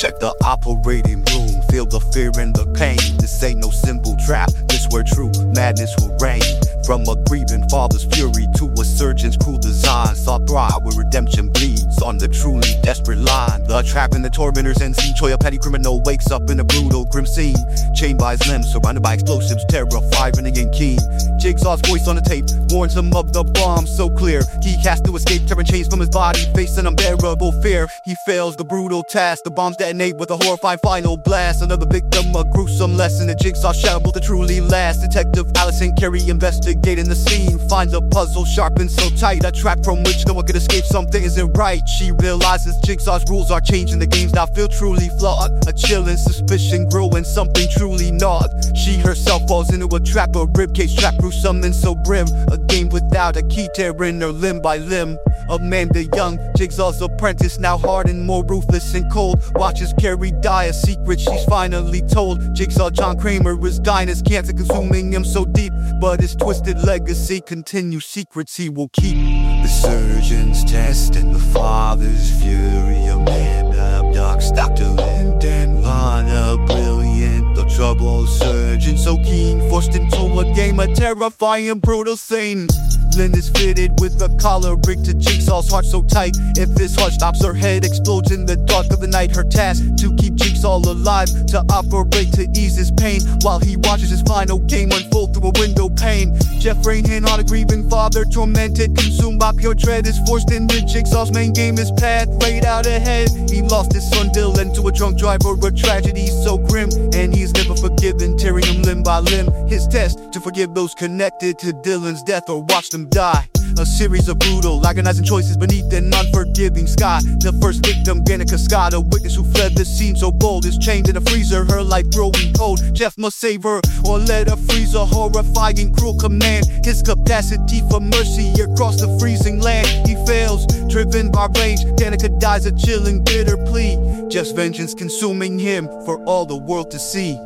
Check the operating room, feel the fear and the pain. This ain't no simple trap, this where true madness will reign. From a grieving father's fury to a surgeon's cruel design, saw thrive where redemption bleeds on the truly desperate line. The trap and the tormentors and scene. Troy, a petty criminal, wakes up in a brutal, grim scene. Chained by his limbs, surrounded by explosives, terrified, running and keen. Jigsaw's voice on the tape warns him of the bomb so clear. He has to escape, tearing chains from his body, facing unbearable fear. He fails the brutal task. The bombs detonate with a horrifying final blast. Another victim, a gruesome lesson. The jigsaw shamble to truly last. Detective Allison Kerry investigating the scene. Finds a puzzle sharp and so tight. A trap from which no one could escape. Something isn't right. She realizes Jigsaw's rules are changing. The games now feel truly flawed. A chilling suspicion growing, something truly gnawed. Herself falls into a trap, a ribcage trap through something so grim. A game without a key, tearing her limb by limb. Amanda Young, Jigsaw's apprentice, now hardened, more ruthless and cold. Watches Kerry die, a secret she's finally told. Jigsaw John Kramer was dying, his cancer consuming him so deep. But his twisted legacy continues, secrets he will keep. The surgeon's test and the father's fury. Amanda abducts surgeon, so keen, forced into a game, a terrifying, brutal scene. Lynn is fitted with a collar rigged to Jigsaw's heart so tight. If this heart stops, her head explodes in the dark of the night. Her task to keep Jigsaw alive, to operate to ease his pain while he watches his final game unfold through a window pane. Jeff Rainhan on a grieving father, tormented, consumed by pure dread, is forced into Jigsaw's main game. His path laid out ahead. He lost his son Dylan to a drunk driver, a tragedy so grim, and he's forgiven, tearing him limb by limb. His test to forgive those connected to Dylan's death or watch them die. A series of brutal, agonizing choices beneath an unforgiving sky. The first victim, Danica Scott, a witness who fled the scene so bold, is chained in a freezer, her life growing cold. Jeff must save her or let her freeze a horrifying, cruel command. His capacity for mercy across the freezing land. He fails, driven by rage. Danica dies a chilling, bitter plea. Jeff's vengeance consuming him for all the world to see.